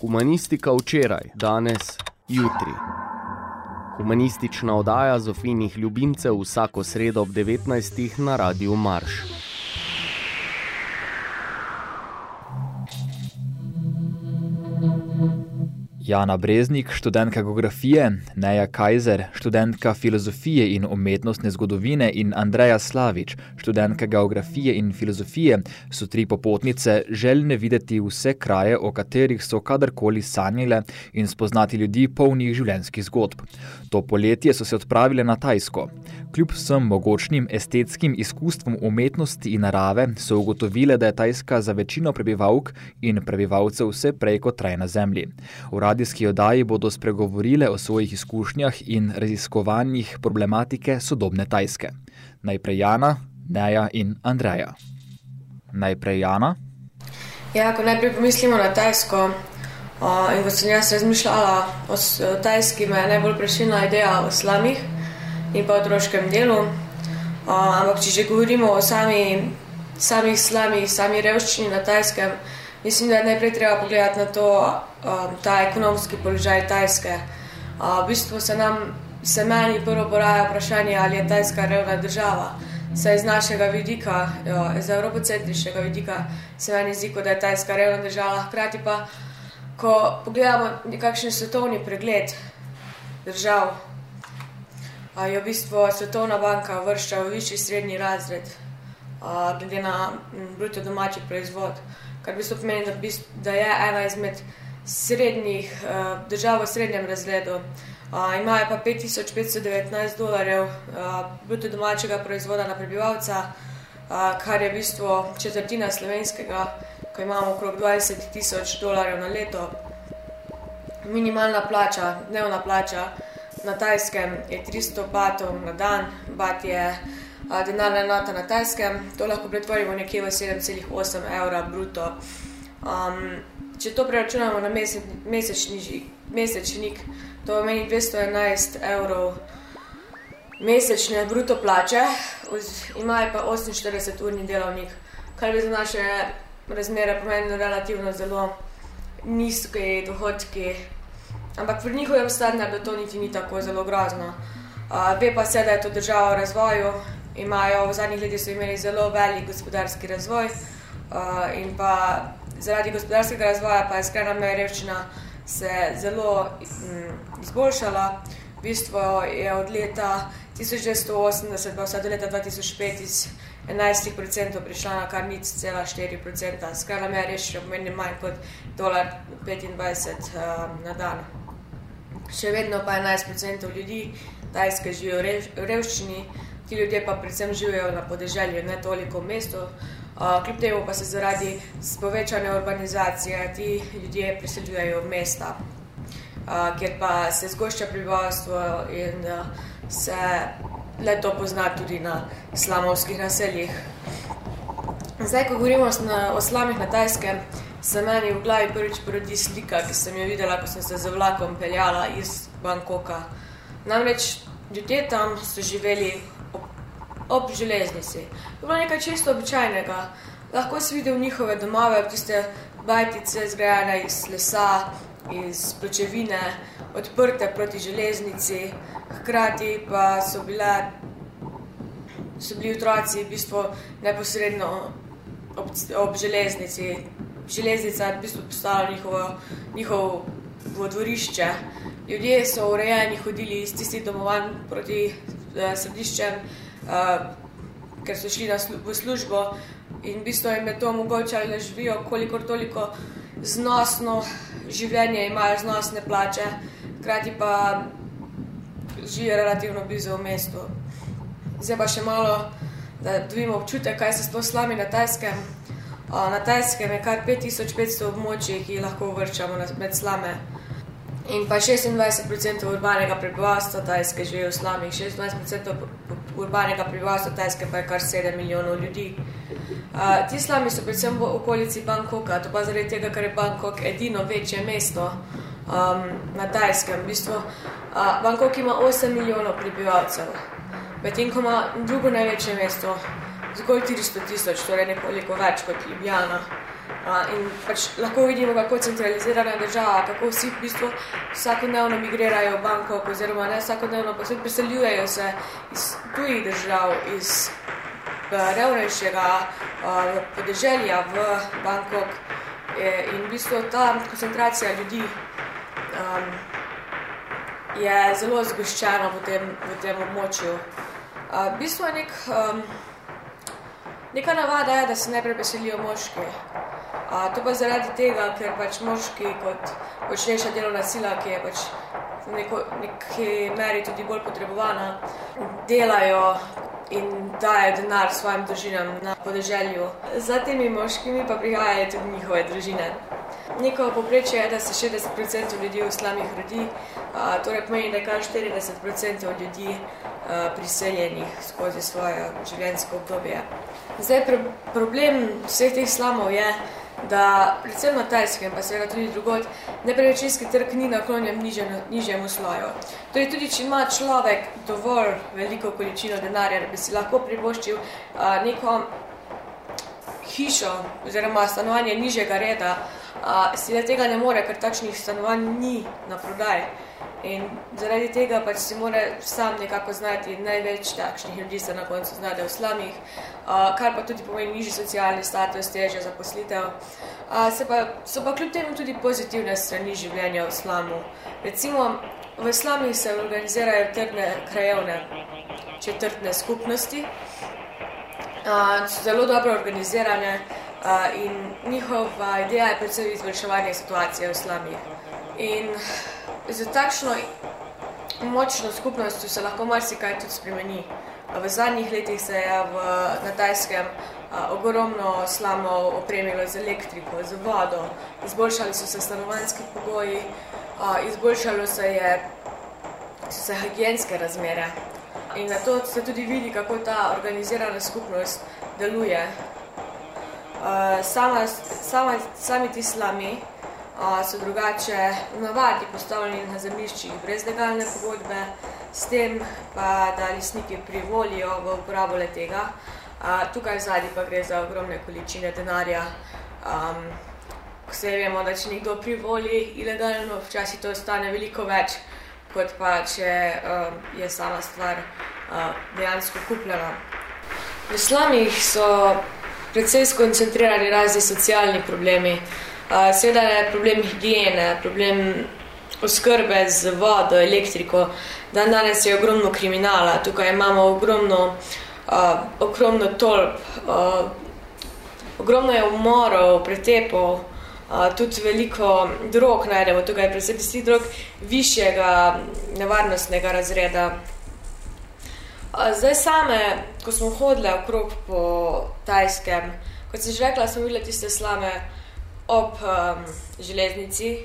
Humanistika včeraj, danes, jutri. Humanistična oddaja Zofinih ljubimcev vsako sredo ob 19. na Radiu Marš. Jana Breznik, študentka geografije, Neja Kajzer, študentka filozofije in umetnostne zgodovine in Andreja Slavič, študentka geografije in filozofije, so tri popotnice željne videti vse kraje, o katerih so kadarkoli sanjile in spoznati ljudi polnih življenjskih zgodb. To poletje so se odpravile na Tajsko. Kljub vsem mogočnim estetskim izkustvom umetnosti in narave so ugotovile, da je Tajska za večino prebivalk in prebivalcev vse prej kot traj na zemlji. V radijski oddaji bodo spregovorile o svojih izkušnjah in raziskovanjih problematike sodobne Tajske. Najprej Jana, Neja in Andreja. Najprej Jana. Ja, ko najprej pomislimo na Tajsko, uh, in ko sem jaz razmišljala o Tajski, me je najbolj prešila ideja o slamih in pa otroškem delu. Uh, ampak, če že govorimo o sami, samih slamih, sami revščini na Tajskem, mislim, da je najprej treba pogledati na to, um, ta ekonomski položaj Tajske. Uh, v bistvu se nam, se meni prvo poraja vprašanje, ali je Tajska revna država. Saj iz našega vidika, iz evropocentričnega vidika, se meni zdi, da je Tajska revna država. Hkrati pa, ko pogledamo nekakšen svetovni pregled držav, je v bistvu Svetovna banka vršča v višji srednji razred, glede na bruto domači proizvod, kar v bistvu pomeni, da, bistvu, da je ena izmed srednjih držav v srednjem razredu. Uh, imajo pa 5519 dolarjev uh, bruto domačega proizvoda na prebivalca, uh, kar je v bistvu četrtina slovenskega, ko imamo okrog 20 tisoč dolarjev na leto. Minimalna plača, dnevna plača na tajskem je 300 batov na dan, bat je uh, denarna enota na tajskem, to lahko pretvorimo nekje v 7,8 evra bruto. Um, če to preračunamo na mesec, mesečni, mesečnik, to pomeni 211 evrov mesečne bruto plače, imajo pa 48-urni delovnik, kar bi za naše razmere pomenilo relativno zelo nizke dohodke. Ampak pri njihovem standardu to niti ni tako zelo grozno. Uh, ve pa se, da je to država v razvoju, imajo v zadnjih letih imeli zelo velik gospodarski razvoj uh, in pa zaradi gospodarskega razvoja pa je skrajna meja revščina se zelo mm, izboljšala. V bistvu je od leta 1980 pa vse do leta 2005 iz 11% prišla na kar nič cela 4%. Skrajna meja revščina pomeni manj kot dolar 25 uh, na dan. Še vedno pa 11% ljudi Tajske živijo v revščini, ti ljudje pa predvsem živijo na podeželju, ne toliko v mestu. Uh, kljub temu pa se zaradi povečane urbanizacije ti ljudje priseljujejo v mesta, uh, kjer pa se zgošča prebivalstvo in uh, se le to pozna tudi na slamovskih naseljih. Zdaj, ko govorimo o slamih na Tajskem, se meni v glavi prvič porodi slika, ki sem jo videla, ko sem se z vlakom peljala iz Bangkoka. Namreč ljudje tam so živeli ob železnici. To je bilo nekaj čisto običajnega. Lahko si videl njihove domove, tiste bajtice zgrajene iz lesa, iz pločevine, odprte proti železnici, hkrati pa so, bile, so bili otroci v bistvu neposredno ob, ob železnici. Železnica je v bistvu postala njihovo, njihovo dvorišče. Ljudje so urejeni hodili iz tistih domovanj proti eh, središčem, uh, ker so šli na slu v službo in v bistvu jim je to omogočalo, da živijo kolikor toliko znosno življenje, imajo znosne plače, hkrati pa živijo relativno blizu v mestu. Zdaj pa še malo, da dobimo občutek, kaj se sploh slami na Tajskem. Uh, na Tajskem je kar 5500 območij, ki jih lahko uvrščamo med slame. In pa 26% urbanega prebivalstva Tajske živi v slamih, 26% urbanega prebivalstva Tajske pa je kar 7 milijonov ljudi. Uh, ti slami so predvsem v okolici Bangkoka, to pa zaradi tega, ker je Bangkok edino večje mesto um, na Tajskem. V bistvu, uh, Bangkok ima 8 milijonov prebivalcev, medtem ko ima drugo največje mesto, zgolj 400 tisoč, torej nekoliko več kot Ljubljana. In pač lahko vidimo, kako centralizirana država, kako vsi v bistvu vsakodnevno migrirajo v Bangkok, oziroma ne vsakodnevno, pa tudi priseljujejo se iz tujih držav, iz revnejšega podeželja v Bangkok. In v bistvu ta koncentracija ljudi um, je zelo zgoščena v tem, v tem območju. Uh, v bistvu je nek, um, neka navada, je, da se najprej veselijo moški. A, to pa zaradi tega, ker pač moški kot močnejša delovna sila, ki je pač v neko, neki meri tudi bolj potrebovana, delajo in dajo denar svojim družinam na podeželju. Za temi moškimi pa prihajajo tudi njihove družine. Neko poprečje je, da se 60% ljudi v slamih rodi, a, torej pomeni, da kar 40% ljudi a, priseljenih skozi svoje življenjsko obdobje. Zdaj, pr problem vseh teh slamov je, da predvsem na Tajskem, pa seveda tudi drugod, nepremičninski trg ni naklonjen nižjemu sloju. Torej, tudi če ima človek dovolj veliko količino denarja, da bi si lahko privoščil a, neko hišo oziroma stanovanje nižjega reda, a, si le tega ne more, ker takšnih stanovanj ni na prodaj. In zaradi tega pač si mora sam nekako znati, največ takšnih ljudi se na koncu znade v slamih, kar pa tudi pomeni nižji socialni status, težja zaposlitev. Se pa, so pa kljub temu tudi pozitivne strani življenja v slamu. Recimo, v slamih se organizirajo trdne krajevne četrtne skupnosti, so zelo dobro organizirane in njihova ideja je predvsem izvrševanje situacije v slamih. In za takšno močno skupnostjo se lahko marsikaj tudi spremeni. V zadnjih letih se je v, na Tajskem ogromno slamov opremilo z elektriko, z vodo, izboljšali so se stanovanjski pogoji, izboljšalo se je so se higijenske razmere. In na to se tudi vidi, kako ta organizirana skupnost deluje. Sama, sama, sami ti slami, so drugače navadi postavljeni na zemljiščih brez legalne pogodbe, s tem pa, da lastniki privolijo v uporabo le tega. Tukaj v zadnji pa gre za ogromne količine denarja. Um, vse vemo, da če nekdo privoli ilegalno, včasih to stane veliko več, kot pa če um, je sama stvar uh, dejansko kupljena. V slamih so predvsej skoncentrirani razni socialni problemi, Seveda je problem higiene, problem oskrbe z vodo, elektriko. Dan danes je ogromno kriminala, tukaj imamo ogromno, uh, ogromno tolp, uh, ogromno je umorov, pretepov, uh, tudi veliko drog najdemo tukaj, predvsem tisti drog višjega nevarnostnega razreda. Uh, zdaj same, ko smo hodile okrog po Tajskem, kot sem že rekla, smo videli tiste slame, ob um, železnici.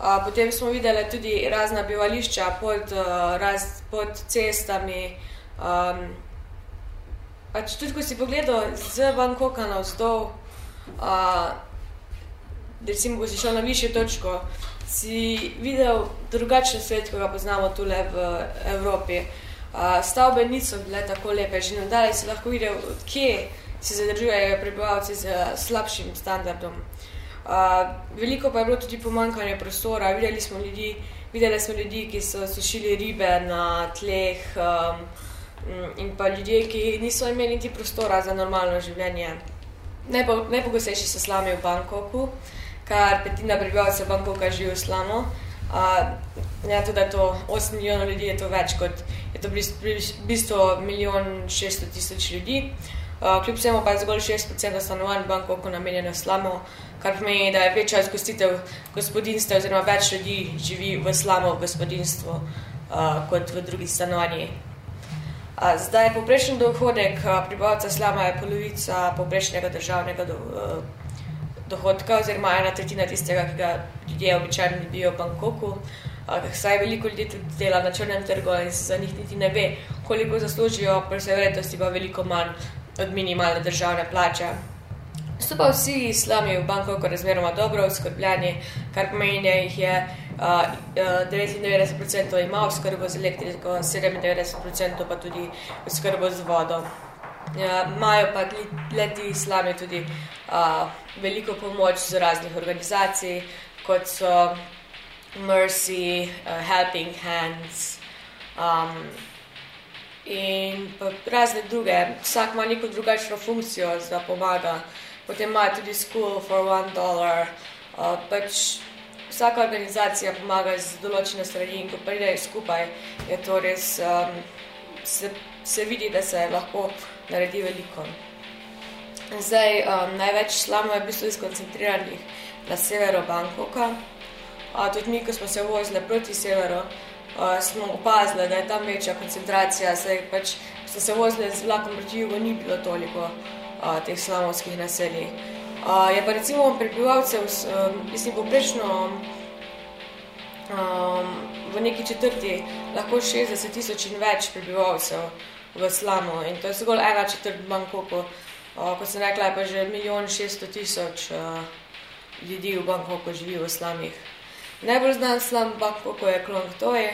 Uh, potem smo videli tudi razna bivališča pod, uh, raz, pod cestami. Um, pač tudi, ko si pogledal z Bangkoka na vzdol, uh, recimo, ko si šel na višjo točko, si videl drugačen svet, ko ga poznamo tule v Evropi. Uh, stavbe niso bile tako lepe, že nadalje si lahko videl, kje si zadržujejo prebivalci z slabšim standardom. Uh, veliko pa je bilo tudi pomankanje prostora. Videli smo ljudi, videli smo ljudi, ki so sušili ribe na tleh um, in pa ljudje, ki niso imeli niti prostora za normalno življenje. Najpogostejši so slami v Bangkoku, kar petina prebivalcev Bangkoka živi v slamu. Uh, ja, tudi, to 8 milijonov ljudi, je to več kot, je to v bistvu milijon 600 tisoč ljudi. Uh, kljub vsemu pa je zgolj 6% stanovanj v Bangkoku namenjeno slamu, kar pomeni, da je večja izgostitev gospodinstva oziroma več ljudi živi v slamo gospodinstvu uh, kot v drugih stanovanjih. Uh, zdaj, poprečni dohodek uh, pripravca slama je polovica poprečnega državnega do, uh, dohodka oziroma ena tretjina tistega, ki ga ljudje običajno dobijo v Bangkoku. Uh, saj veliko ljudi tudi dela na črnem trgu in za njih niti ne ve, koliko zaslužijo, pa se vrednosti pa veliko manj od minimalne državne plače. So pa vsi islami v Bangkoku razmeroma dobro oskrbljeni, kar pomeni, da jih je uh, 99% ima oskrbo z elektriko, 97% pa tudi oskrbo z vodo. Imajo uh, pa leti slami tudi uh, veliko pomoč z raznih organizacij, kot so Mercy, uh, Helping Hands um, in razne druge. Vsak ima neko drugačno funkcijo, da pomaga. Potem imajo tudi School for One Dollar. Uh, pač vsaka organizacija pomaga z določene stvari in ko pridejo skupaj, je to res, um, se, se vidi, da se lahko naredi veliko. Zdaj, um, največ slamov je v bistvu skoncentriranih na severu Bangkoka. A, tudi mi, ko smo se vozili proti severu, a, smo opazili, da je tam večja koncentracija. Zdaj, pač, ko smo se vozili z vlakom proti jugu, ni bilo toliko a, teh slamovskih naselij. A, je pa recimo prebivalcev, mislim, poprečno um, v neki četrti lahko 60 tisoč in več prebivalcev v slamu in to je zgolj ena četrt Bangkoku. Uh, kot sem rekla, je pa že milijon šeststo tisoč uh, ljudi v Bangkoku živi v slamih. Najbolj znan slam Bangkoku je Klong Toi.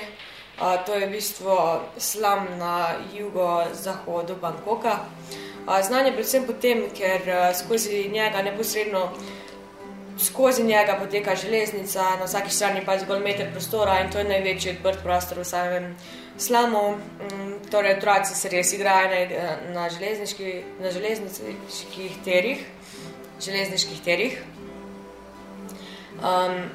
Uh, to je v bistvu slam na jugo-zahodu Bangkoka. Uh, znan je predvsem potem, ker uh, skozi njega neposredno skozi njega poteka železnica, na vsaki strani pa je zgolj meter prostora in to je največji odprt prostor v samem slamu. Mm, torej, otroci se res igrajo na, na, železniški, na železniških terih. Železniških terih. Um,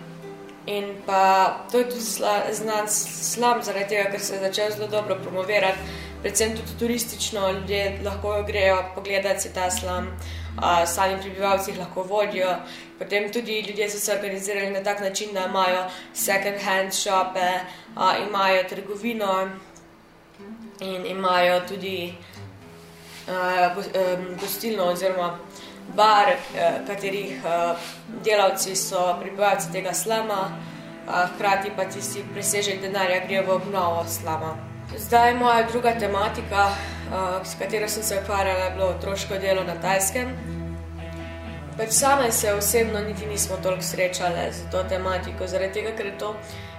in pa to je tudi sla, znan slam, zaradi tega, ker se je začel zelo dobro promovirati, predvsem tudi turistično, ljudje lahko grejo pogledati ta slam, uh, sami prebivalci lahko vodijo. Potem tudi ljudje so se organizirali na tak način, da imajo second hand shope, uh, imajo trgovino in imajo tudi uh, gostilno oziroma bar, uh, katerih uh, delavci so prebivalci tega slama, hkrati pa tisti presežek denarja gre v obnovo slama. Zdaj moja druga tematika, uh, s katero sem se ukvarjala, je bilo otroško delo na Tajskem. Pač same se osebno niti nismo toliko srečale z to tematiko, zaradi tega, ker je to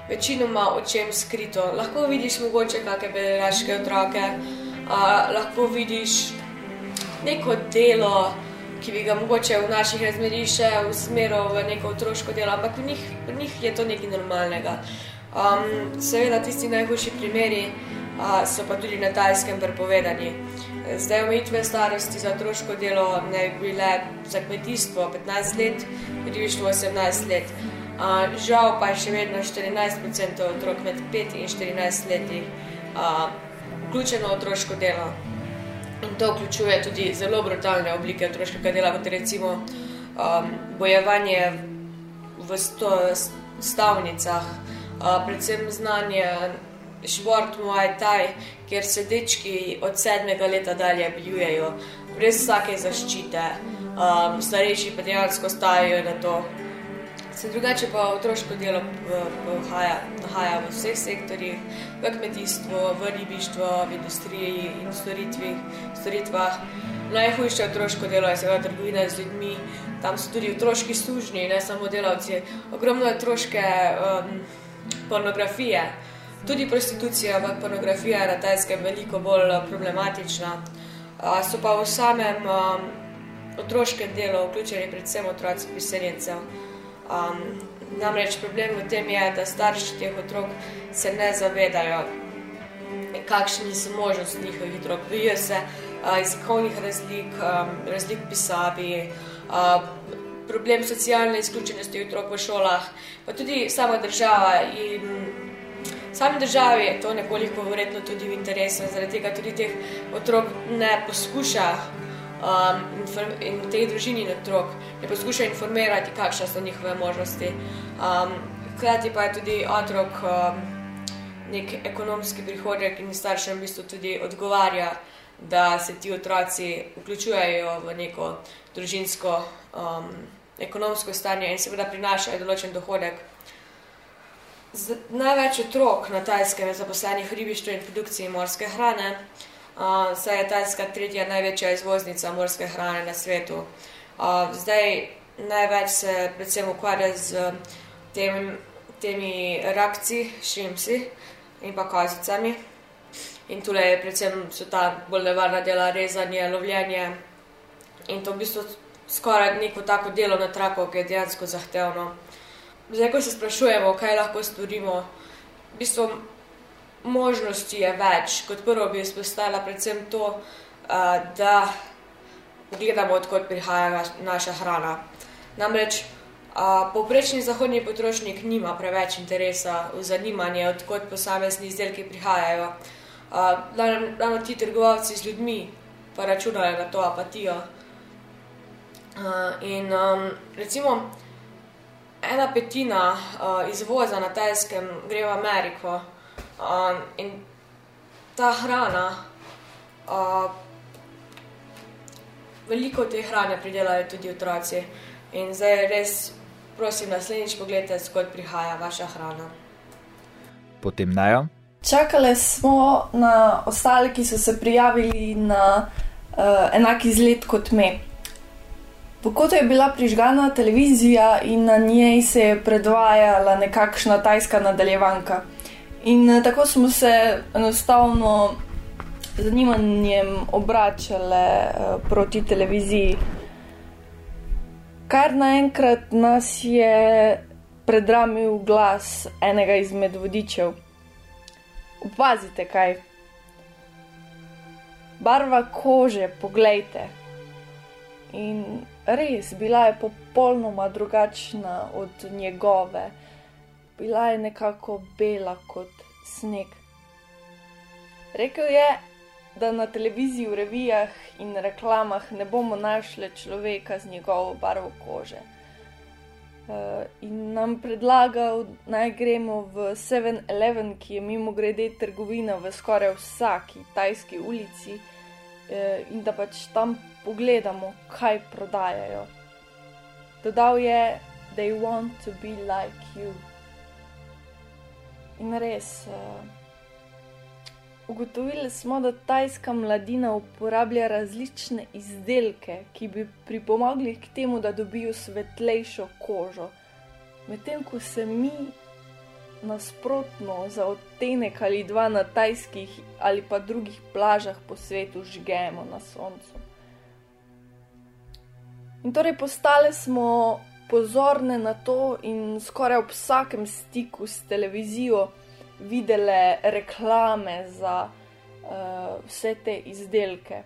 večinoma o čem skrito. Lahko vidiš mogoče kakšne bederaške otroke, a, lahko vidiš neko delo, ki bi ga mogoče v naših razmerih še usmeril v neko otroško delo, ampak v njih, v njih je to nekaj normalnega. Um, seveda tisti najhujši primeri so pa tudi na tajskem prepovedani. Zdaj omejitve starosti za otroško delo ne bi bile za kmetijstvo 15 let, ribištvo 18 let. A, žal pa je še vedno 14% otrok med 5 in 14 leti a, vključeno v otroško delo. In to vključuje tudi zelo brutalne oblike otroškega dela, kot recimo um, bojevanje v sto, stavnicah, uh, predvsem znanje šport Muay Thai, kjer se dečki od sedmega leta dalje bijujejo, brez vsake zaščite, um, starejši pa dejansko stajajo na to. Se drugače pa otroško delo nahaja v vseh sektorjih, v kmetijstvu, v ribištvu, v industriji in storitvi, storitvah. Najhujše otroško delo je seveda trgovina z ljudmi, tam so tudi otroški služni, ne samo delavci. Ogromno je otroške um, pornografije, Tudi prostitucija, ampak pornografija je na tajskem veliko bolj eh, problematična. So pa v samem um, otroškem delu vključeni predvsem otroci priseljencev. Um, namreč problem v tem je, da starši teh otrok se ne zavedajo, kakšni so možnosti njihovih otrok. Bojijo se uh, jezikovnih razlik, um, razlik pisavi, uh, problem socialne izključenosti otrok v šolah, pa tudi sama država in Sami državi je to nekoliko verjetno tudi v interesu, zaradi tega tudi teh otrok ne poskuša um, in teh družini otrok ne poskuša informirati, kakšne so njihove možnosti. Um, hkrati pa je tudi otrok um, nek ekonomski prihodek in staršem v bistvu tudi odgovarja, da se ti otroci vključujejo v neko družinsko um, ekonomsko stanje in seveda prinašajo določen dohodek. Z, največ otrok na Tajskem je zaposlenih v ribištvu in produkciji morske hrane, uh, saj je Tajska tretja največja izvoznica morske hrane na svetu. Uh, zdaj največ se predvsem ukvarja z tem, temi rakci, šrimsi in pa kozicami. In tukaj predvsem so ta bolj nevarna dela, rezanje, lovljenje in to v bistvu skoraj neko tako delo na traku, ki je dejansko zahtevno. Zdaj, ko se sprašujemo, kaj lahko storimo, v bistvu možnosti je več. Kot prvo bi izpostavila predvsem to, da gledamo, odkot prihaja naša hrana. Namreč povprečni zahodni potrošnik nima preveč interesa v zanimanje, odkot posamezni izdelki prihajajo. Ravno ti trgovci z ljudmi pa računajo na to apatijo. In recimo ena petina izvoza na Tajskem gre v Ameriko in ta hrana, veliko te hrane pridelajo tudi otroci. In zdaj res prosim, naslednjič pogledajte, skod prihaja vaša hrana. Potem najo. Čakali smo na ostale, ki so se prijavili na uh, enak izlet kot me. V kotu je bila prižgana televizija in na njej se je predvajala nekakšna tajska nadaljevanka. In uh, tako smo se enostavno z zanimanjem obračali uh, proti televiziji. Kar naenkrat nas je predramil glas enega izmed vodičev. Opazite kaj. Barva kože, poglejte. In res, bila je popolnoma drugačna od njegove. Bila je nekako bela kot sneg. Rekel je, da na televiziji, v revijah in reklamah ne bomo našli človeka z njegovo barvo kože. Uh, in nam predlagal, naj gremo v 7-Eleven, ki je mimo grede trgovina v skoraj vsaki tajski ulici, in da pač tam pogledamo, kaj prodajajo. Dodal je, da they want to be like you. In res. Uh, Ugotovili smo, da tajska mladina uporablja različne izdelke, ki bi pripomogli k temu, da dobijo svetlejšo kožo, medtem ko se mi nasprotno za odtenek ali dva na tajskih ali pa drugih plažah po svetu žgemo na soncu. In torej postale smo pozorne na to in skoraj ob vsakem stiku s televizijo videle reklame za uh, vse te izdelke.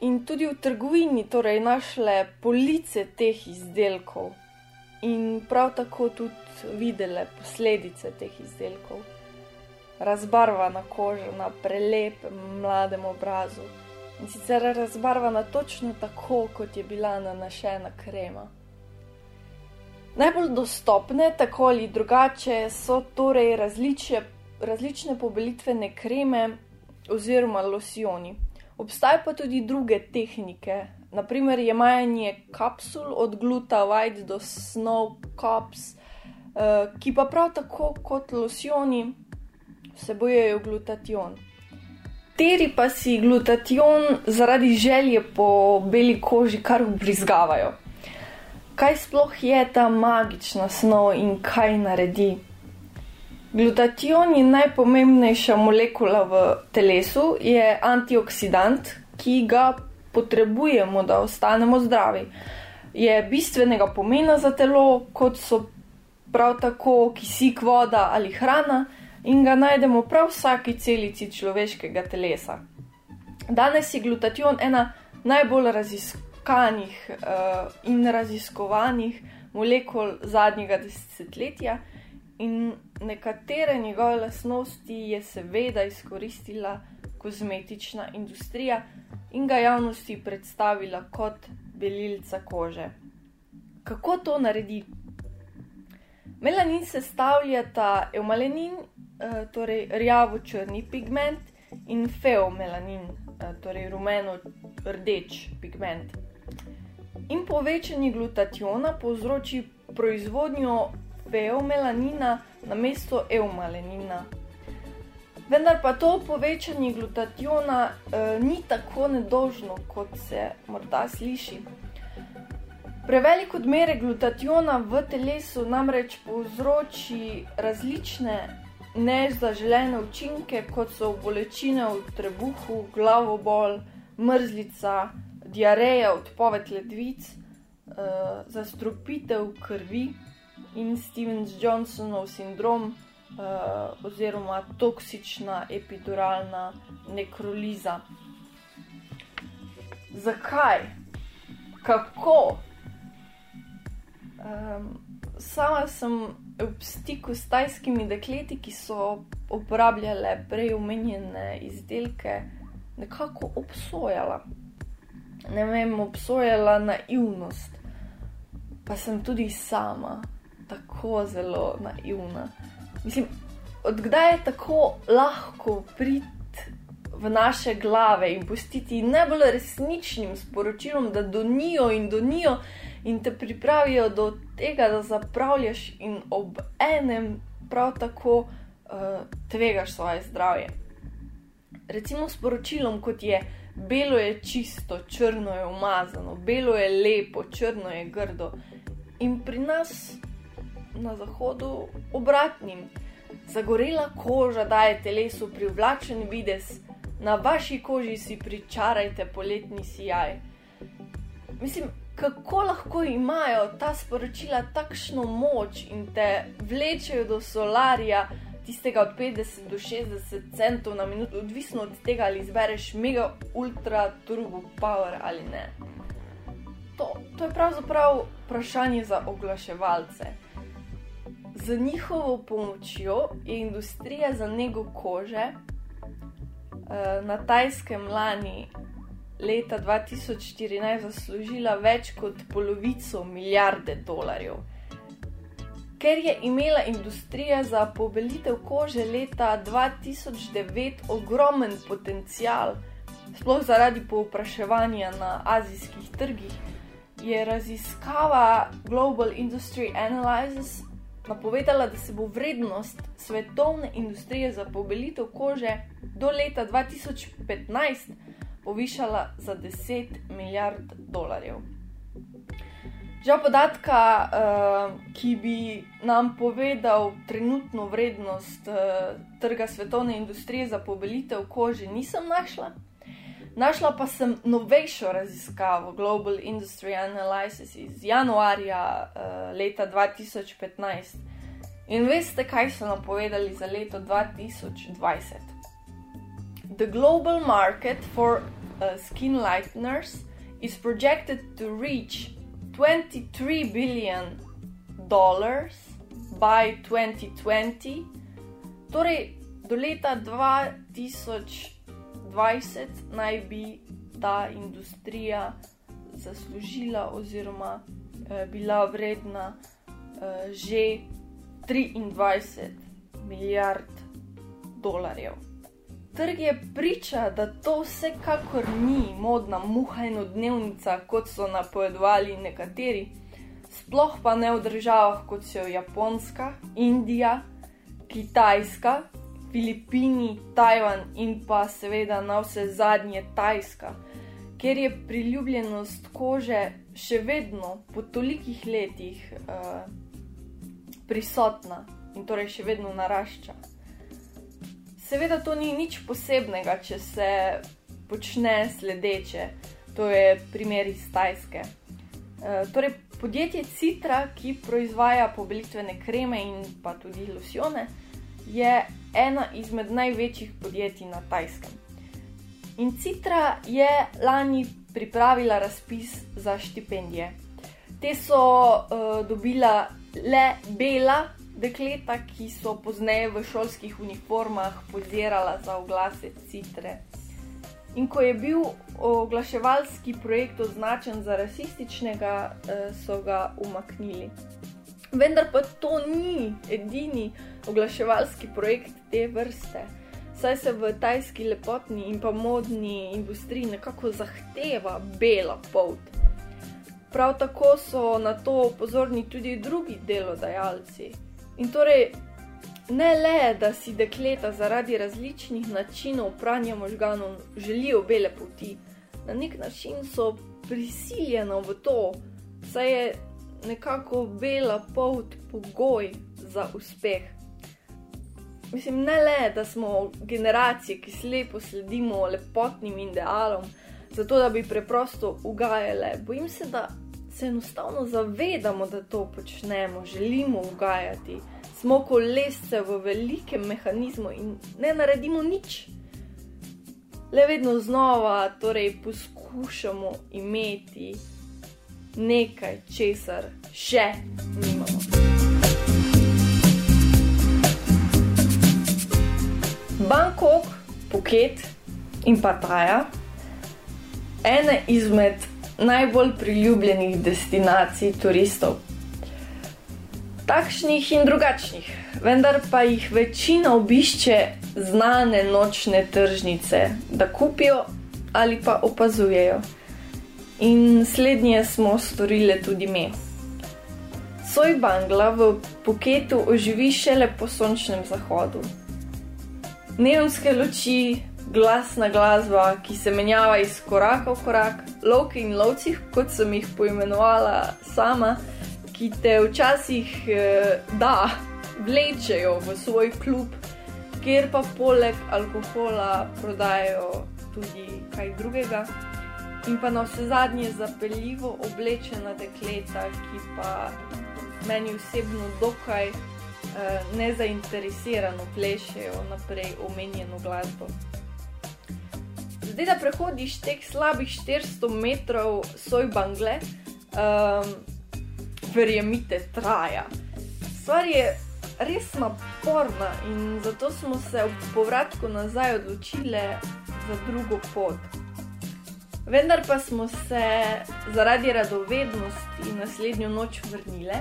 In tudi v trgovini, torej, našle police teh izdelkov in prav tako tudi videle posledice teh izdelkov. Razbarvana koža na prelepem mladem obrazu in sicer razbarvana točno tako, kot je bila nanašena krema. Najbolj dostopne, tako ali drugače, so torej različne, različne pobelitvene kreme oziroma losioni. Obstajajo pa tudi druge tehnike, naprimer jemanje kapsul od gluta white do snow caps, uh, ki pa prav tako kot losioni vsebujejo glutation. Teri pa si glutation zaradi želje po beli koži kar ubrizgavajo kaj sploh je ta magična snov in kaj naredi. Glutation je najpomembnejša molekula v telesu, je antioksidant, ki ga potrebujemo, da ostanemo zdravi. Je bistvenega pomena za telo, kot so prav tako kisik, voda ali hrana, in ga najdemo prav v vsaki celici človeškega telesa. Danes je glutation ena najbolj raziskovanih iskanih uh, in raziskovanih molekul zadnjega desetletja, in nekatere njegove lastnosti je seveda izkoristila kozmetična industrija in ga javnosti predstavila kot belilca kože. Kako to naredi? Melanin sestavljata eumalenin, uh, torej rjavo-črni pigment, in feomelanin, uh, torej rumeno-rdeč pigment in povečanje glutationa povzroči proizvodnjo feomelanina na mesto eumalenina. Vendar pa to povečanje glutationa e, ni tako nedožno, kot se morda sliši. Prevelik odmerek glutationa v telesu namreč povzroči različne nezaželene učinke, kot so bolečine v trebuhu, glavobol, mrzlica, diareja, odpoved ledvic, uh, zastrupitev krvi in Stevens Johnsonov sindrom uh, oziroma toksična epiduralna nekroliza. Zakaj? Kako? Um, sama sem v stiku s tajskimi dekleti, ki so uporabljale prej omenjene izdelke, nekako obsojala. Ne vem, obsojala naivnost. Pa sem tudi sama tako zelo naivna. Mislim, odkdaj je tako lahko priti v naše glave in pustiti najbolj resničnim sporočilom, da donijo in donijo in te pripravijo do tega, da zapravljaš in ob enem prav tako uh, tvegaš svoje zdravje. Recimo s poročilom, kot je belo je čisto, črno je umazano, belo je lepo, črno je grdo. In pri nas na zahodu obratnim. Zagorela koža daje telesu privlačen videz, na vaši koži si pričarajte poletni sijaj. Mislim, kako lahko imajo ta sporočila takšno moč in te vlečejo do solarija, tistega od 50 do 60 centov na minuto, odvisno od tega, ali izbereš mega ultra turbo power ali ne. To, to je pravzaprav vprašanje za oglaševalce. Z njihovo pomočjo je industrija za nego kože uh, na Tajskem lani leta 2014 zaslužila več kot polovico milijarde dolarjev. Ker je imela industrija za pobelitev kože leta 2009 ogromen potencial, sploh zaradi povpraševanja na azijskih trgih, je raziskava Global Industry Analysis napovedala, da se bo vrednost svetovne industrije za pobelitev kože do leta 2015 povišala za 10 milijard dolarjev. Žal podatka, uh, ki bi nam povedal trenutno vrednost uh, trga svetovne industrije za pobelitev kože, nisem našla. Našla pa sem novejšo raziskavo Global Industry Analysis iz januarja uh, leta 2015. In veste, kaj so nam povedali za leto 2020? The global market for uh, skin lighteners is projected to reach 23 billion dollars by 2020, torej do leta 2020. 2020 naj bi ta industrija zaslužila oziroma eh, bila vredna eh, že 23 milijard dolarjev. Trg je priča, da to vsekakor ni modna muha in dnevnica, kot so napovedovali nekateri, sploh pa ne v državah kot so Japonska, Indija, Kitajska, Filipini, Tajvan in pa seveda na vse zadnje Tajska, ker je priljubljenost kože še vedno po tolikih letih uh, prisotna in torej še vedno narašča. Seveda to ni nič posebnega, če se počne sledeče, to je primer iz Tajske. Uh, torej, podjetje Citra, ki proizvaja pobelitvene kreme in pa tudi losione, je ena izmed največjih podjetij na Tajskem. In Citra je lani pripravila razpis za štipendije. Te so uh, dobila le bela dekleta, ki so pozneje v šolskih uniformah pozirala za oglase Citre. In ko je bil oglaševalski projekt označen za rasističnega, uh, so ga umaknili. Vendar pa to ni edini oglaševalski projekt te vrste. Saj se v tajski lepotni in pa modni industriji nekako zahteva bela pot. Prav tako so na to pozorni tudi drugi delodajalci. In torej, ne le, da si dekleta zaradi različnih načinov pranja možganov želijo bele poti, na nek način so prisiljeni v to, saj je nekako bela pot pogoj za uspeh. Mislim, ne le, da smo generacije, ki slepo sledimo lepotnim idealom, zato da bi preprosto ugajale. Bojim se, da se enostavno zavedamo, da to počnemo, želimo ugajati. Smo kolesce v velikem mehanizmu in ne naredimo nič. Le vedno znova torej, poskušamo imeti nekaj, česar še nimamo. Bangkok, Phuket in Pattaya, ene izmed najbolj priljubljenih destinacij turistov. Takšnih in drugačnih, vendar pa jih večina obišče znane nočne tržnice, da kupijo ali pa opazujejo. In slednje smo storili tudi mi. Soj Bangla v Puketu oživi šele po sončnem zahodu. Neonske luči, glasna glasba, ki se menjava iz koraka v korak, lovke in lovci, kot sem jih poimenovala sama, ki te včasih eh, da vlečejo v svoj klub, kjer pa poleg alkohola prodajajo tudi kaj drugega. In pa na vse zadnje zapeljivo oblečena dekleta, ki pa meni osebno dokaj nezainteresirano plešejo naprej omenjeno glasbo. Zdaj, da prehodiš teh slabih 400 metrov soj bangle, um, verjemite, traja. Stvar je res naporna in zato smo se v povratku nazaj odločili za drugo pot. Vendar pa smo se zaradi radovednosti naslednjo noč vrnili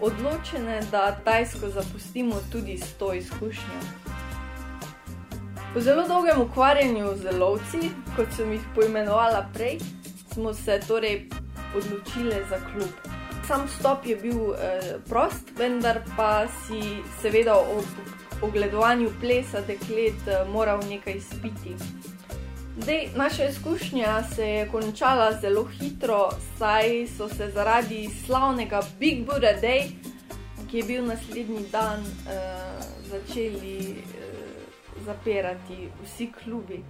odločene, da Tajsko zapustimo tudi s to izkušnjo. Po zelo dolgem ukvarjanju z lovci, kot sem jih poimenovala prej, smo se torej odločili za klub. Sam stop je bil eh, prost, vendar pa si seveda ob ogledovanju plesa deklet eh, moral nekaj spiti. Zdaj, naša izkušnja se je končala zelo hitro, saj so se zaradi slavnega Big Buddha Day, ki je bil naslednji dan, uh, začeli uh, zapirati vsi klubi.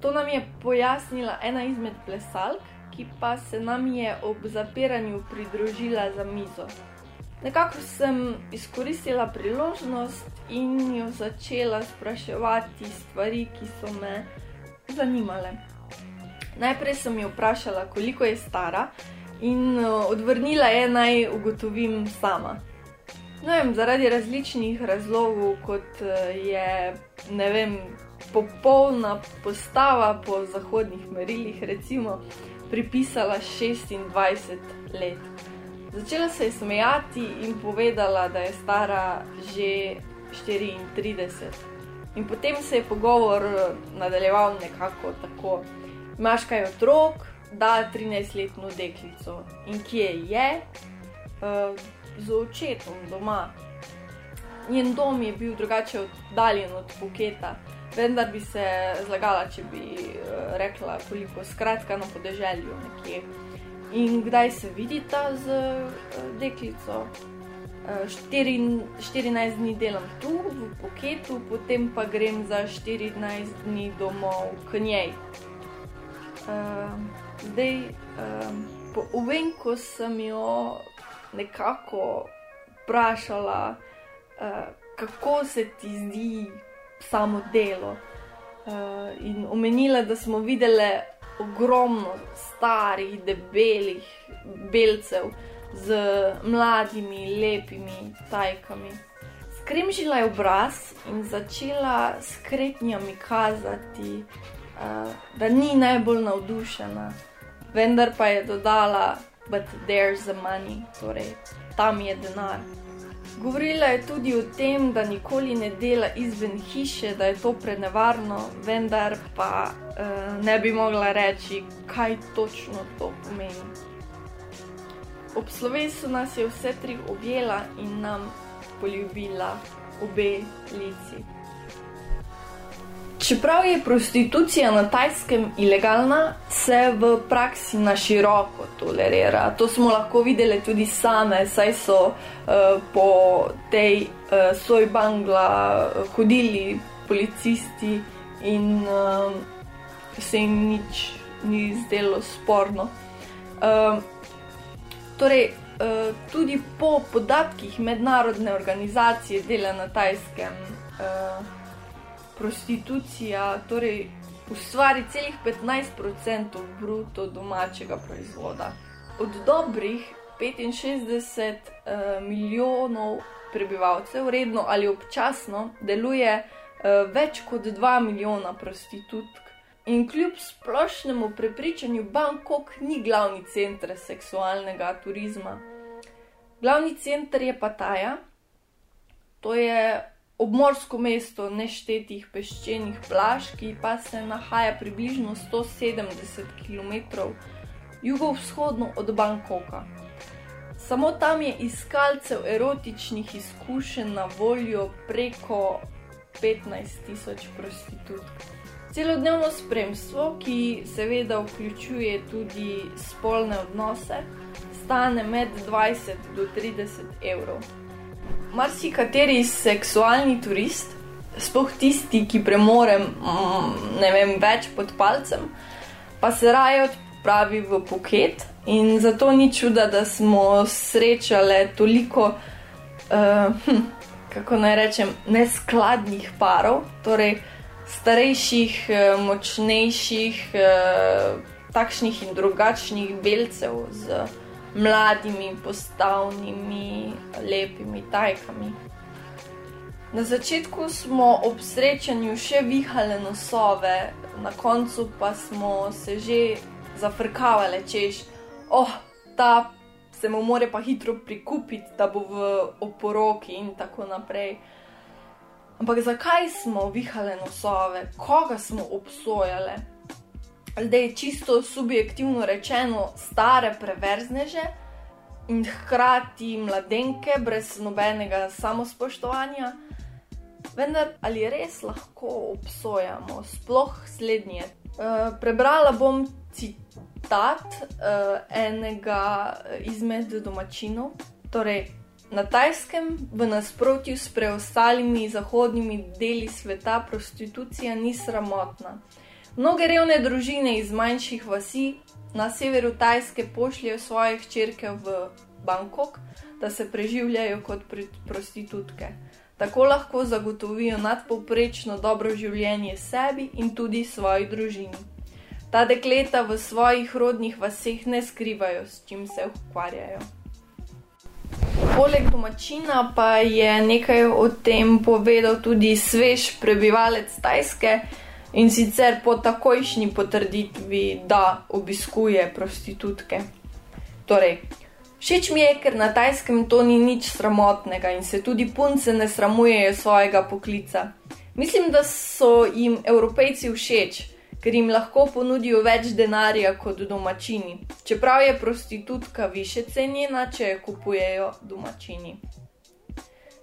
To nam je pojasnila ena izmed plesalk, ki pa se nam je ob zapiranju pridružila za mizo. Nekako sem izkoristila priložnost in jo začela spraševati stvari, ki so me zanimale. Najprej sem jo vprašala, koliko je stara, in uh, odvrnila je, naj ugotovim sama. No, vem, zaradi različnih razlogov, kot uh, je ne vem, popolna postava po zahodnih merilih, recimo, pripisala 26 let. Začela se je smejati in povedala, da je stara že 34. In potem se je pogovor eh, nadaljeval nekako tako. Imáš kaj otrok, da 13-letno deklico in kje je, uh, z očetom doma. Njen dom je bil drugače oddaljen od Puketa, vendar bi se zlagala, če bi uh, rekla, koliko skratka na podeželju nekje. In kdaj se vidita z uh, deklico, 14 dni delam tu, v Poketu, potem pa grem za 14 dni domov k njej. Uh, zdaj, uh, po uvenku sem jo nekako vprašala, uh, kako se ti zdi samo delo. Uh, in omenila, da smo videli ogromno starih, debelih belcev z mladimi, lepimi tajkami. Skrimžila je obraz in začela s kretnjami kazati, uh, da ni najbolj navdušena, vendar pa je dodala, but there's the money, torej tam je denar. Govorila je tudi o tem, da nikoli ne dela izven hiše, da je to prenevarno, vendar pa uh, ne bi mogla reči, kaj točno to pomeni. Ob slovesu nas je vse tri objela in nam poljubila obe lici. Čeprav je prostitucija na tajskem ilegalna, se v praksi na široko tolerira. To smo lahko videli tudi same, saj so uh, po tej uh, soj bangla hodili policisti in uh, se jim nič ni zdelo sporno. Uh, torej, uh, tudi po podatkih mednarodne organizacije dela na tajskem. Uh, prostitucija torej ustvari celih 15% bruto domačega proizvoda. Od dobrih 65 uh, eh, milijonov prebivalcev redno ali občasno deluje uh, več kot 2 milijona prostitutk. In kljub splošnemu prepričanju, Bangkok ni glavni center seksualnega turizma. Glavni center je Pataja, to je obmorsko mesto neštetih peščenih plaž, ki pa se nahaja približno 170 km jugovzhodno od Bangkoka. Samo tam je iskalcev erotičnih izkušenj na voljo preko 15 tisoč prostitutk. Celodnevno spremstvo, ki seveda vključuje tudi spolne odnose, stane med 20 do 30 evrov marsikateri seksualni turist, sploh tisti, ki premore mm, vem, več pod palcem, pa se raje odpravi v poket. In zato ni čuda, da smo srečali toliko, uh, hm, kako naj rečem, neskladnih parov, torej starejših, eh, močnejših, uh, takšnih in drugačnih belcev. Z, mladimi, postavnimi, lepimi tajkami. Na začetku smo ob srečanju še vihale nosove, na koncu pa smo se že zafrkavali, češ, oh, ta se mu more pa hitro prikupiti, da bo v oporoki in tako naprej. Ampak zakaj smo vihale nosove, koga smo obsojali? da je čisto subjektivno rečeno stare preverzneže in hkrati mladenke brez nobenega samospoštovanja. Vendar ali res lahko obsojamo, sploh slednje? Uh, prebrala bom citat uh, enega izmed domačinov. Torej, na Tajskem, v nasprotju s preostalimi zahodnimi deli sveta, prostitucija ni sramotna. Mnoge revne družine iz manjših vasi na severu Tajske pošljajo svoje hčerke v Bangkok, da se preživljajo kot prostitutke. Tako lahko zagotovijo nadpovprečno dobro življenje sebi in tudi svoji družini. Ta dekleta v svojih rodnih vaseh ne skrivajo, s čim se ukvarjajo. Poleg domačina pa je nekaj o tem povedal tudi svež prebivalec Tajske, in sicer po takojšnji potrditvi, da obiskuje prostitutke. Torej, všeč mi je, ker na tajskem to ni nič sramotnega in se tudi punce ne sramujejo svojega poklica. Mislim, da so jim evropejci všeč, ker jim lahko ponudijo več denarja kot domačini, čeprav je prostitutka više cenjena, če jo kupujejo domačini.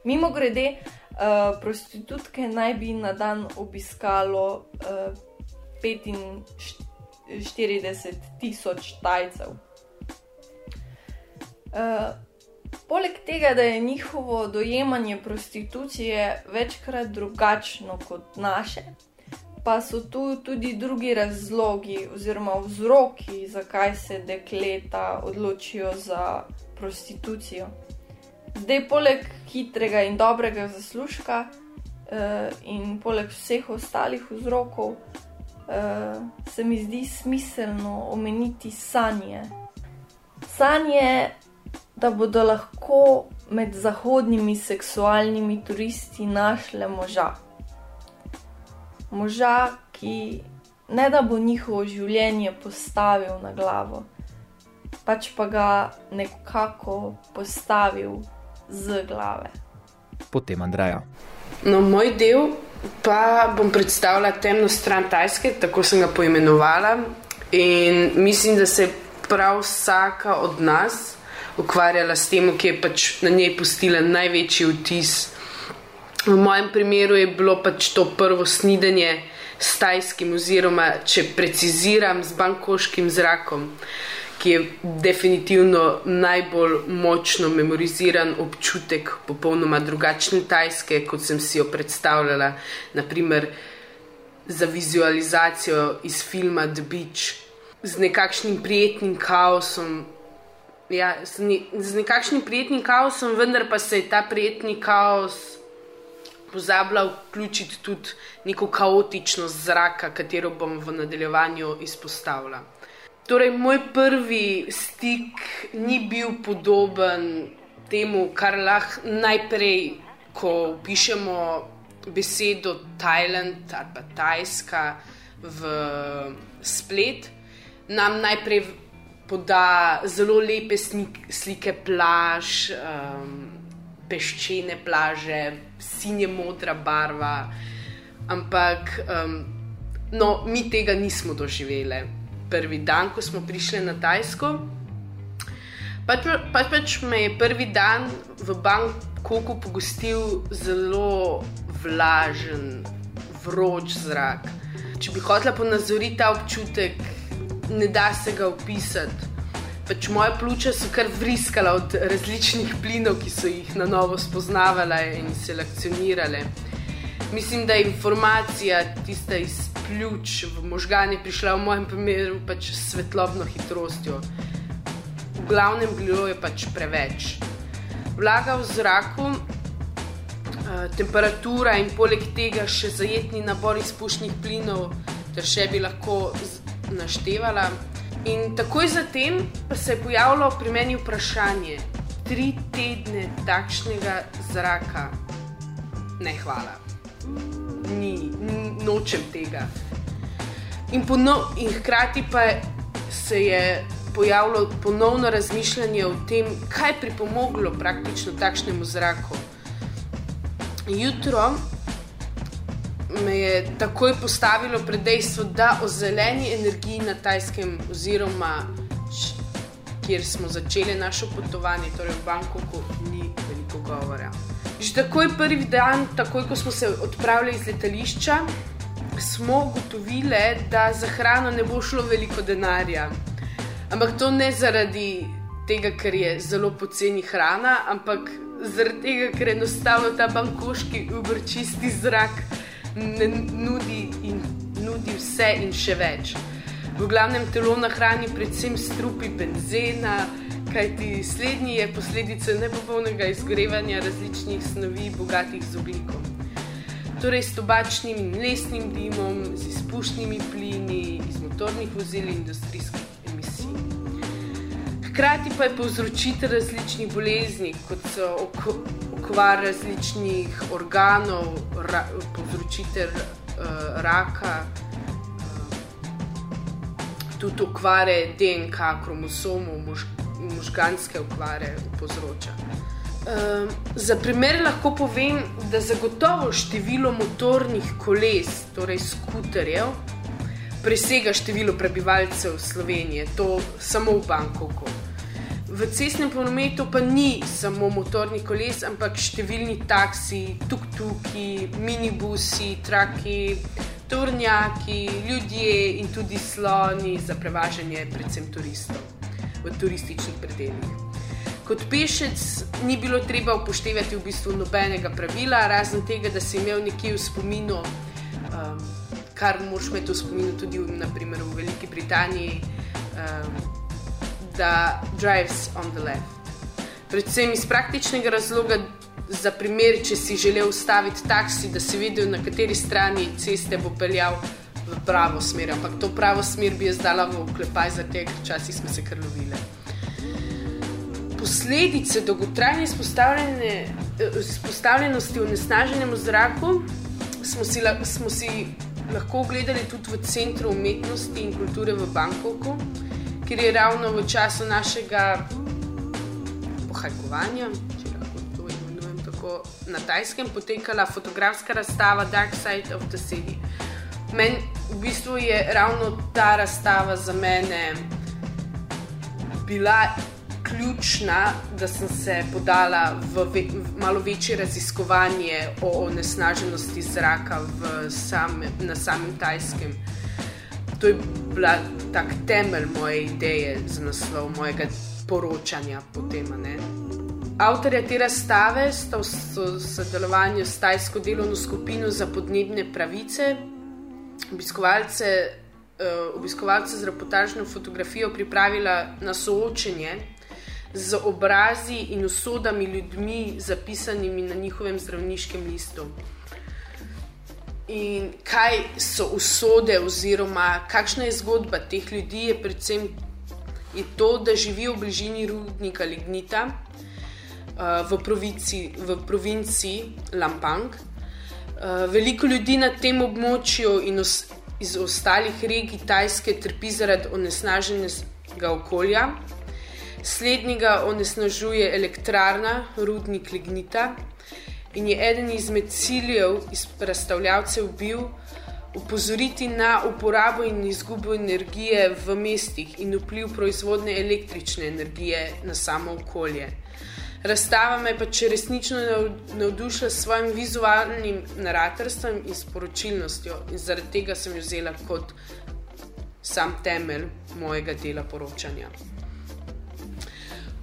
Mimo grede, Uh, prostitutke naj bi na dan obiskalo uh, eh, 45 tisoč tajcev. Uh, poleg tega, da je njihovo dojemanje prostitucije večkrat drugačno kot naše, pa so tu tudi drugi razlogi oziroma vzroki, zakaj se dekleta odločijo za prostitucijo. Zdaj, poleg hitrega in dobrega zaslužka uh, in poleg vseh ostalih vzrokov, uh, se mi zdi smiselno omeniti sanje. Sanje, da bodo lahko med zahodnimi seksualnimi turisti našle moža. Moža, ki ne da bo njihovo življenje postavil na glavo, pač pa ga nekako postavil z glave. Potem Andreja. No, moj del pa bom predstavila temno stran Tajske, tako sem ga poimenovala. In mislim, da se prav vsaka od nas ukvarjala s tem, ki je pač na njej pustila največji vtis. V mojem primeru je bilo pač to prvo snidenje s tajskim, oziroma če preciziram, z bankoškim zrakom, ki je definitivno najbolj močno memoriziran občutek popolnoma drugačne tajske, kot sem si jo predstavljala, naprimer za vizualizacijo iz filma The Beach, z nekakšnim prijetnim kaosom. Ja, z, ne, z nekakšnim prijetnim kaosom, vendar pa se je ta prijetni kaos pozabila vključiti tudi neko kaotičnost zraka, katero bom v nadaljevanju izpostavila. Torej, moj prvi stik ni bil podoben temu, kar lahko najprej, ko pišemo besedo Tajland ali pa Tajska v splet, nam najprej poda zelo lepe slike plaž. Um, peščene plaže, sinje modra barva. Ampak um, no, mi tega nismo doživeli. Prvi dan, ko smo prišli na Tajsko, pač, pač, pač me je prvi dan v Bangkoku pogostil zelo vlažen, vroč zrak. Če bi hotela ponazoriti ta občutek, ne da se ga opisati pač moje pljuča so kar vriskala od različnih plinov, ki so jih na novo spoznavale in selekcionirale. Mislim, da je informacija tista iz pljuč v možgani prišla v mojem primeru pač s svetlobno hitrostjo. V glavnem bilo je pač preveč. Vlaga v zraku, eh, temperatura in poleg tega še zajetni nabor izpušnih plinov, ter še bi lahko naštevala. In takoj zatem pa se je pojavilo pri meni vprašanje, tri tedne takšnega zraka, ne hvala, ni, nočem tega. In, ponov, in hkrati pa se je pojavilo ponovno razmišljanje o tem, kaj je pripomoglo praktično takšnemu zraku. Jutro me je takoj postavilo pred dejstvo, da o zeleni energiji na Tajskem, oziroma kjer smo začeli naše potovanje, torej v Bangkoku, ni veliko govora. Že takoj prvi dan, takoj ko smo se odpravili iz letališča, smo ugotovili, da za hrano ne bo šlo veliko denarja. Ampak to ne zaradi tega, ker je zelo poceni hrana, ampak zaradi tega, ker je enostavno ta bankoški ubrčisti zrak nudi in nudi vse in še več. V glavnem telo nahrani predvsem strupi benzena, kajti slednji je posledica nepopolnega izgorevanja različnih snovi, bogatih z oglikom. Torej s tobačnim in lesnim dimom, z izpušnimi plini iz motornih vozil in industrijskih emisij. Hkrati pa je povzročitelj različnih bolezni, kot so oko okvar različnih organov, ra, povzročitelj uh, raka, uh, tudi okvare DNK, kromosomov, mož, možganske okvare povzroča. Uh, za primer lahko povem, da zagotovo število motornih koles, torej skuterjev, presega število prebivalcev Slovenije, to samo v Bangkoku. V cestnem prometu pa ni samo motorni koles, ampak številni taksi, tuk-tuki, minibusi, traki, turnjaki, ljudje in tudi sloni za prevažanje, predvsem turistov v turističnih predeljih. Kot pešec ni bilo treba upoštevati v bistvu nobenega pravila, razen tega, da si imel nekje v spominu, um, kar moraš imeti v spominu tudi v, naprimer, v Veliki Britaniji. Um, da drives on the left. Predvsem iz praktičnega razloga, za primer, če si želel ustaviti taksi, da si videl, na kateri strani ceste bo peljal v pravo smer. Ampak to pravo smer bi jaz dala v oklepaj, zato ker včasih smo se kar lovili. Posledice dolgotrajne izpostavljenosti v nesnaženem zraku smo si, smo si lahko ogledali tudi v Centru umetnosti in kulture v Bangkoku ker je ravno v času našega pohajkovanja, če lahko to imenujem tako, na Tajskem potekala fotografska razstava Dark Side of the City. Meni v bistvu je ravno ta razstava za mene bila ključna, da sem se podala v, ve, v malo večje raziskovanje o onesnaženosti zraka same, na samem Tajskem. To je bila tak temelj moje ideje za naslov mojega poročanja po tem. Avtorja te razstave sta v sodelovanju s Tajsko delovno skupino za podnebne pravice, obiskovalce uh, obiskovalce z reportažno fotografijo pripravila na soočenje z obrazi in usodami ljudmi, zapisanimi na njihovem zdravniškem listu. In kaj so usode, oziroma kakšna je zgodba teh ljudi, je predvsem je to, da živijo v bližini rudnika Lignita uh, v, provinci, v provinci Lampang. Uh, veliko ljudi na tem območju in iz ostalih regij Tajske trpi zaradi onesnaženega okolja. Slednjega onesnažuje elektrarna, rudnik Lignita in je eden izmed ciljev razstavljavcev bil upozoriti na uporabo in izgubo energije v mestih in vpliv proizvodne električne energije na samo okolje. Razstava me pa če resnično navdušila s svojim vizualnim naratorstvom in sporočilnostjo, in zaradi tega sem jo vzela kot sam temelj mojega dela poročanja.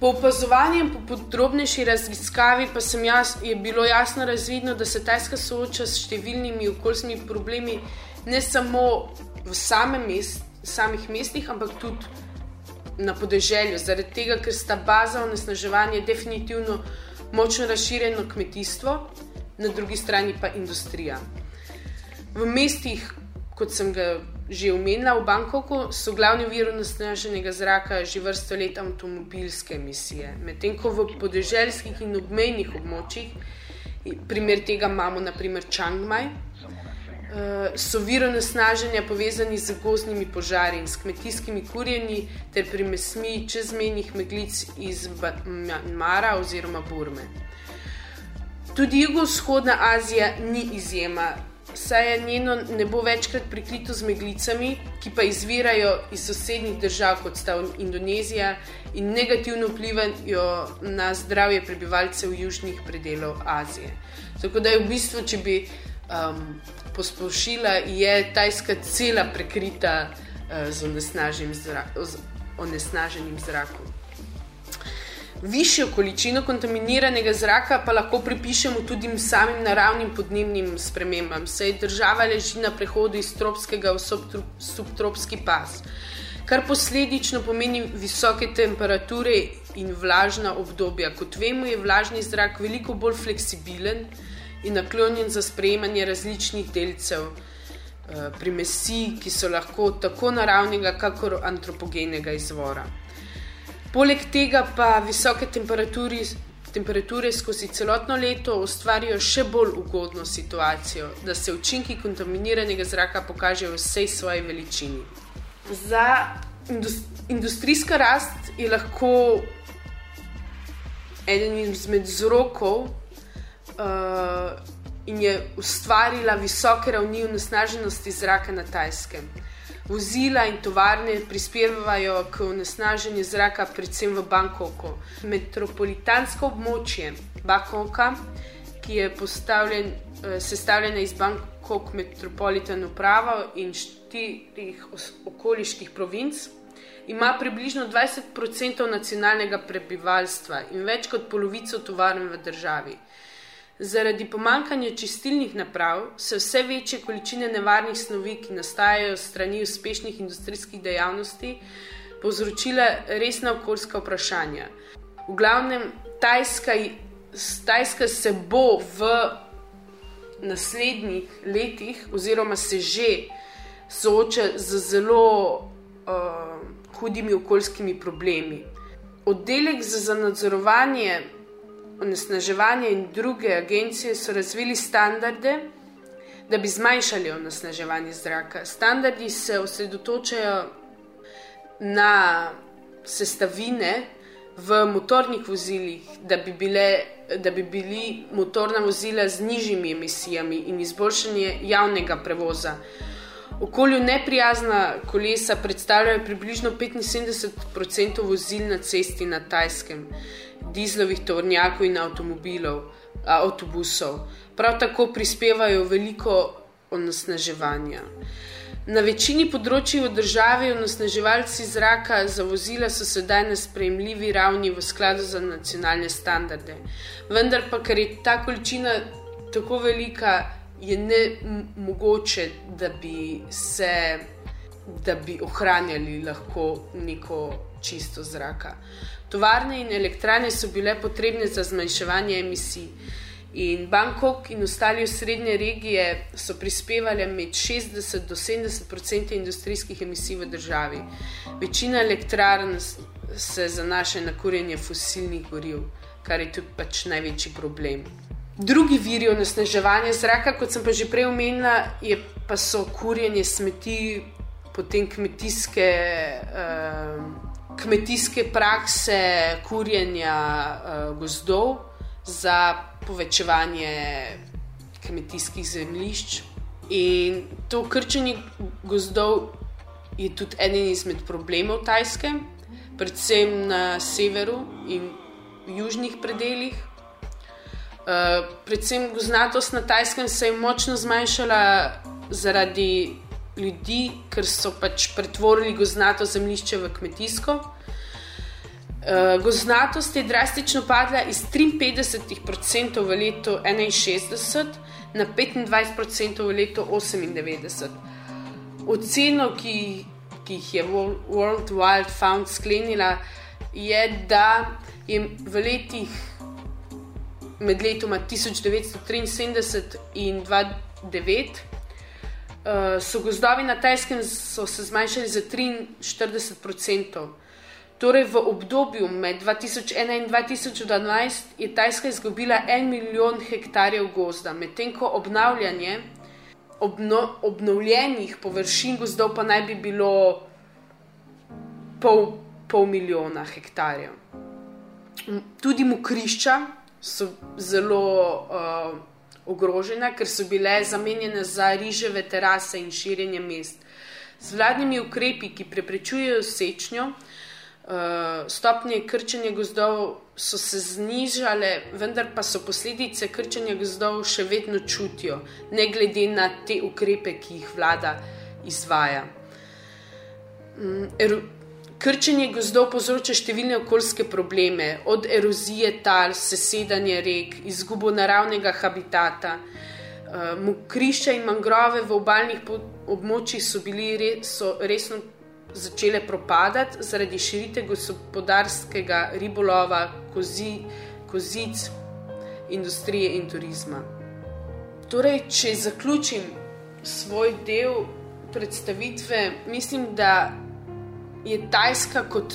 Po opazovanju in po podrobnejši raziskavi pa jaz, je bilo jasno razvidno, da se Tajska sooča s številnimi okoljskimi problemi, ne samo v mest, samih mestih, ampak tudi na podeželju, zaradi tega, ker sta baza onesnaževanja definitivno močno razširjeno kmetijstvo, na drugi strani pa industrija. V mestih, kot sem ga že omenila, v Bangkoku so glavni vir onesnaženega zraka že vrsto let avtomobilske emisije, medtem ko v podeželskih in obmejnih območjih, primer tega imamo naprimer Chiang Mai, Eh, so viro nasnaženja povezani z gozdnimi požari in s kmetijskimi kurjeni ter primesmi čezmejnih meglic iz Mara oziroma Burme. Tudi jugovzhodna Azija ni izjema, saj je njeno nebo večkrat prikrito z meglicami, ki pa izvirajo iz sosednjih držav, kot sta Indonezija, in negativno vplivajo na zdravje prebivalcev južnih predelov Azije. Tako da je v bistvu, če bi um, posplošila, je Tajska cela prekrita uh, z onesnaženim, zra z onesnaženim zrakom. Višjo količino kontaminiranega zraka pa lahko pripišemo tudi samim naravnim podnebnim spremembam, saj država leži na prehodu iz tropskega v subtropski pas, kar posledično pomeni visoke temperature in vlažna obdobja. Kot vemo, je vlažni zrak veliko bolj fleksibilen, in naklonjen za sprejemanje različnih delcev, eh, primesi, ki so lahko tako naravnega, kakor antropogenega izvora. Poleg tega pa visoke temperature skozi celotno leto ustvarijo še bolj ugodno situacijo, da se učinki kontaminiranega zraka pokažejo v vsej svoji veličini. Za industrijska rast je lahko eden izmed vzrokov, uh, in je ustvarila visoke ravni onesnaženosti zraka na Tajskem. Vozila in tovarne prispevajo k onesnaženju zraka, predvsem v Bangkoku. Metropolitansko območje Bangkoka, ki je uh, sestavljeno iz Bangkok Metropolitan uprava in štirih okoliških provinc. Ima približno 20% nacionalnega prebivalstva in več kot polovico tovarn v državi. Zaradi pomankanja čistilnih naprav se vse večje količine nevarnih snovi, ki nastajajo strani uspešnih industrijskih dejavnosti, povzročile resna okoljska vprašanja. V glavnem, Tajska, Tajska se bo v naslednjih letih, oziroma se že sooča z zelo uh, hudimi okoljskimi problemi. Oddelek za nadzorovanje onesnaževanje in druge agencije so razvili standarde, da bi zmanjšali onesnaževanje zraka. Standardi se osredotočajo na sestavine v motornih vozilih, da bi, bile, da bi bili motorna vozila z nižjimi emisijami in izboljšanje javnega prevoza. Okolju neprijazna kolesa predstavljajo približno 75% vozil na cesti na Tajskem, dizlovih tovornjakov in avtomobilov, avtobusov. Prav tako prispevajo veliko onesnaževanja. Na večini področji v državi onesnaževalci zraka za vozila so sedaj na sprejemljivi ravni v skladu za nacionalne standarde. Vendar pa, ker je ta količina tako velika, je ne mogoče, da bi se, da bi ohranjali lahko neko čisto zraka. Tovarne in elektrane so bile potrebne za zmanjševanje emisij. In Bangkok in ostali v srednje regije so prispevali med 60 do 70 odstotkov industrijskih emisij v državi. Večina elektrarn se zanaša na kurjenje fosilnih goriv, kar je tudi pač največji problem. Drugi viri onesnaževanja zraka, kot sem pa že prej omenila, pa so kurjenje smeti, potem kmetijske, uh, kmetijske prakse, kurjenja uh, gozdov za povečevanje kmetijskih zemljišč. In to krčenje gozdov je tudi eden izmed problemov Tajske, predvsem na severu in južnih predeljih. Uh, predvsem gozdnatost na Tajskem se je močno zmanjšala zaradi ljudi, ker so pač pretvorili gozdnato zemljišče v kmetijsko. Uh, gozdnatost je drastično padla iz 53% v letu 61 na 25% v letu 98. Oceno, ki, ki jih je World Wild Fund sklenila, je, da je v letih med letoma 1973 in 2009 uh, so gozdovi na Tajskem se zmanjšali za 43%. Torej, v obdobju med 2001 in 2012 je Tajska izgubila en milijon hektarjev gozda, medtem ko obnavljanje obno, obnovljenih površin gozdov pa naj bi bilo pol, pol milijona hektarjev. Tudi mokrišča so zelo uh, ogrožena, ker so bile zamenjene za riževe terase in širjenje mest. Z vladnimi ukrepi, ki preprečujejo sečnjo, uh, stopnje krčenja gozdov so se znižale, vendar pa so posledice krčenja gozdov še vedno čutijo, ne glede na te ukrepe, ki jih vlada izvaja. Um, Krčenje gozdov povzroča številne okoljske probleme, od erozije tal, sesedanja rek, izgubo naravnega habitata. Mokrišča in mangrove v obaljnih območjih so bili re, so resno začele propadati zaradi širite gospodarskega ribolova, kozi, kozic, industrije in turizma. Torej, če zaključim svoj del predstavitve, mislim, da je Tajska kot,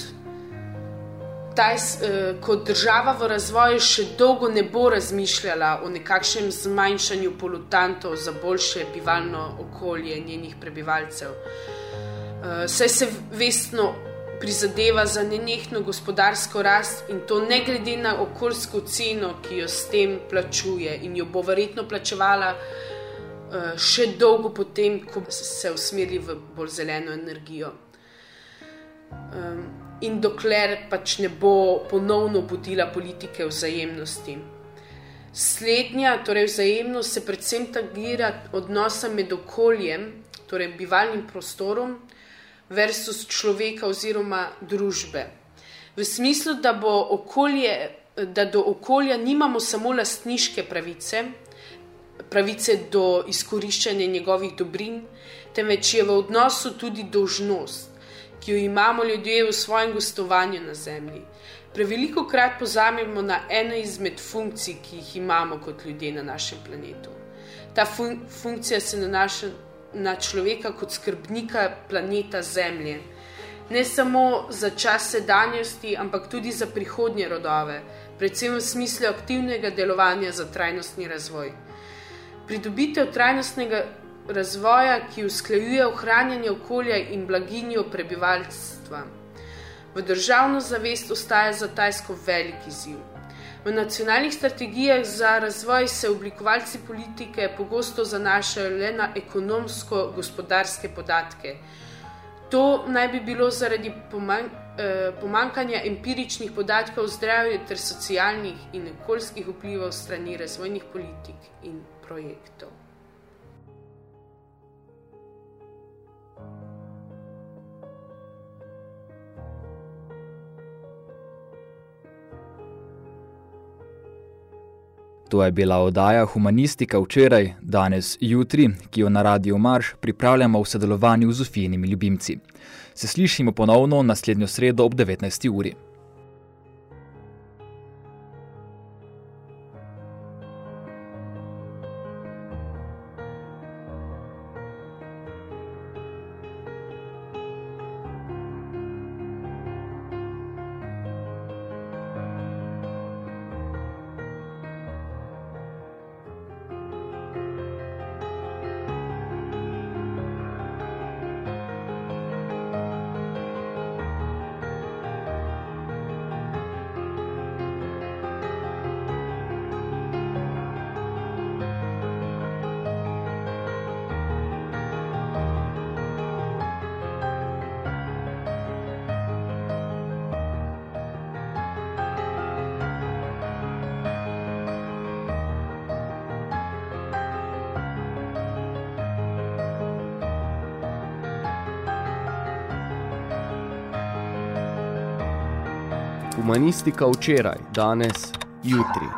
tajs, eh, kot država v razvoju še dolgo ne bo razmišljala o nekakšnem zmanjšanju polutantov za boljše bivalno okolje njenih prebivalcev. Eh, saj se vestno prizadeva za nenehno gospodarsko rast in to ne glede na okoljsko ceno, ki jo s tem plačuje in jo bo verjetno plačevala uh, še dolgo potem, ko se usmeri v bolj zeleno energijo. Um, in dokler pač ne bo ponovno budila politike vzajemnosti. Slednja, torej vzajemnost, se predvsem tagira odnosa med okoljem, torej bivalnim prostorom, versus človeka oziroma družbe. V smislu, da, okolje, da do okolja nimamo samo lastniške pravice, pravice do izkoriščanja njegovih dobrin, temveč je v odnosu tudi dožnost, ki jo imamo ljudje v svojem gostovanju na Zemlji. Preveliko krat pozamemo na eno izmed funkcij, ki jih imamo kot ljudje na našem planetu. Ta fun funkcija se nanaša na človeka kot skrbnika planeta Zemlje. Ne samo za čas sedanjosti, ampak tudi za prihodnje rodove, predvsem v smislu aktivnega delovanja za trajnostni razvoj. Pridobitev trajnostnega razvoja, ki usklajuje ohranjanje okolja in blaginjo prebivalstva. V državno zavest ostaja za Tajsko veliki ziv. V nacionalnih strategijah za razvoj se oblikovalci politike pogosto zanašajo le na ekonomsko-gospodarske podatke. To naj bi bilo zaradi pomanj, eh, pomankanja empiričnih podatkov o zdravju ter socialnih in okoljskih vplivov strani razvojnih politik in projektov. To je bila oddaja Humanistika včeraj, danes, jutri, ki jo na Radio Marš pripravljamo v sodelovanju z Zofijnimi ljubimci. Se slišimo ponovno naslednjo sredo ob 19. uri. Humanistika včeraj, danes, jutri.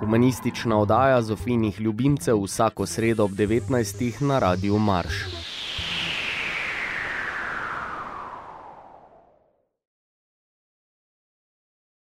Humanistična oddaja Zofinih ljubimcev vsako sredo ob 19. na Radiu Marš.